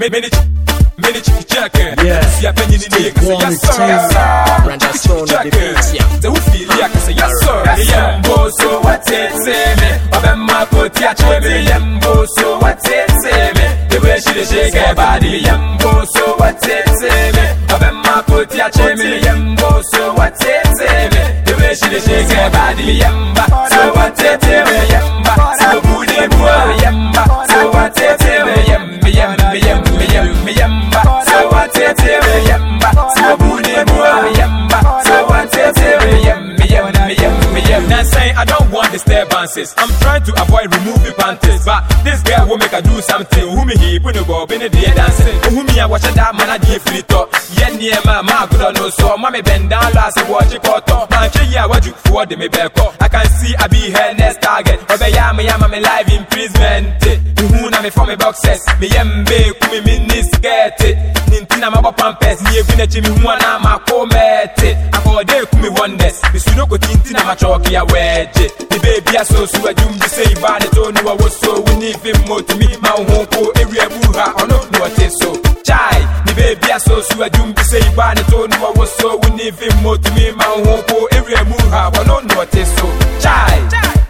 Many, many chicken. Yeah. See a penny in the Take say one yes sir. time. Yes sir. Brenda Stone the Jacket. beats, yeah. They will feel like say yes sir. Yembo so what it say me. Obema koti a che me. Yembo what it say me. The way she dey shake her body. Yembo so what it say me. Obema koti a che me. Yembo what it say me. The way she dey shake her body. Yemba disturbances. I'm trying to avoid removing panties, but this girl will make her do something. Who me he put no bob in the day dancing. Who me I watch that man I give free talk. Yeah, near my ma good no so. Mommy bend down last watch it cut off. Man, che yeah, what you for the me back up. I can see I be her next target. Obe ya me me live imprisonment. Who na me from me boxes. Me yembe kumi mini skirt. Nintina bo pampers. Ni ebi na chimi huwa na ma komete. ma chalky a wedge. The baby a so so a jum the say bad it on what was so we need him more to me my home ko area buha or no no it so. Chai, the baby a so so a jum the say bad it on what was so we need him more to me my home ko area buha or no no it so. Chai,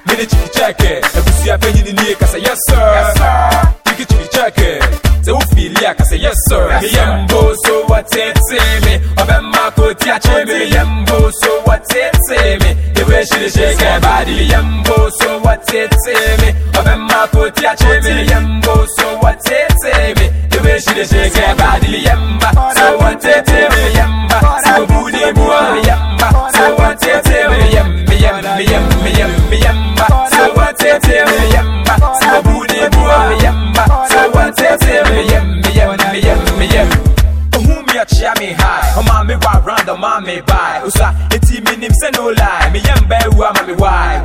mini chicky check it. Every see a penny in the say yes sir. Yes sir. Chicky chicky check it. Say who feel like say yes sir. Me yembo so what it me. Obemma ko tia chemi yembo. Shake her eh, body me yembo so what it say me. Obema ko ti a che me yembo so what it say me. The way she shake her body me yemba so what it say me yemba so booty boy me yemba so what it say me yemba yemba yemba yemba yemba so what it say me yemba so booty boy me yemba so what it say me yemba yemba yemba yemba Ohun mi achia me high. Ọma mi wa round, ọma mi buy. Usa, eti mi nim say no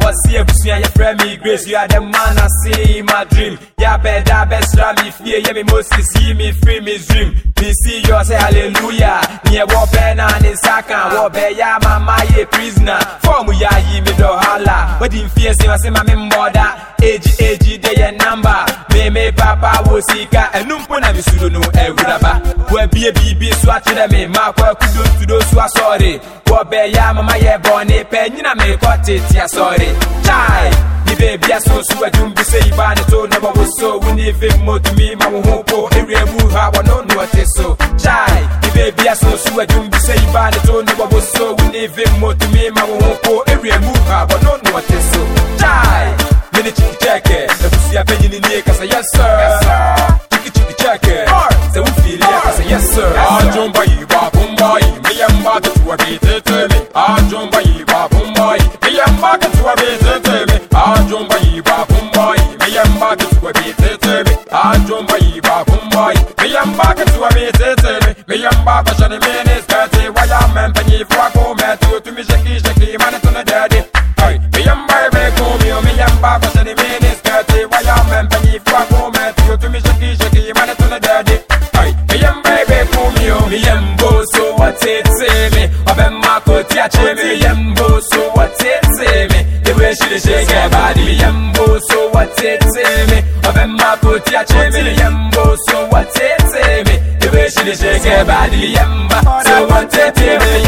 why. Wasi ebusua yẹ frẹ me, grace. You are the man I see in my dream. Bẹ da bẹ sra mi fie. Yẹ mi Moses yi mi free me dream. Mi see you say hallelujah. Ẹ wọ bẹ na ni saka. Wọ bẹ ya mama ye prisoner. Fọọmu ya yi mi dọ hala. Wadi n fie se ma se ma mi mbọda. Eji eji de yẹ namba. Meme papa wo sika. Ẹnu mpo na mi sudo no ewuraba. Wabie biribi so akyerɛ me maakɔ akudo ntudo so asɔre wɔbɛyɛ mama yɛ bɔne pɛnyina mekɔ tete asɔre chae ne baabi aso so adwum bi sɛ yiba ne to na bɔwo so wone fi mmɔtumi ma wo ho po ɛwia mu ha wɔno ne ɔte so chae ne baabi aso so adwum bi sɛ yiba ne to na bɔwo so wone fi mmɔtumi ma wo ho po ɛwia mu ha wɔno ne ɔte so chae mene kyiki kyɛkɛ abusua pɛnyini nie kasa yes sir. Chiki chiki kyɛkɛ sɛ wo feel kasa yes sir. Ajumba yiba bumbai, me yamba ke tuwa bete teme. Ajumba yiba bumbai, me. Yamba ke tuwa bete teme. Ajumba yiba bumbai, me. yamba ke tuwa bete teme. A che me yembo so what it say me? The way she dey shake her body me yembo so what it say me? Obema ko ti a che me yembo so what it say me? The way she dey shake her body me yemba so what it say me